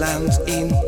land in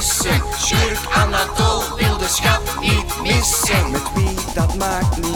vissen. Anatol wil de schat niet missen. Met wie, dat maakt niet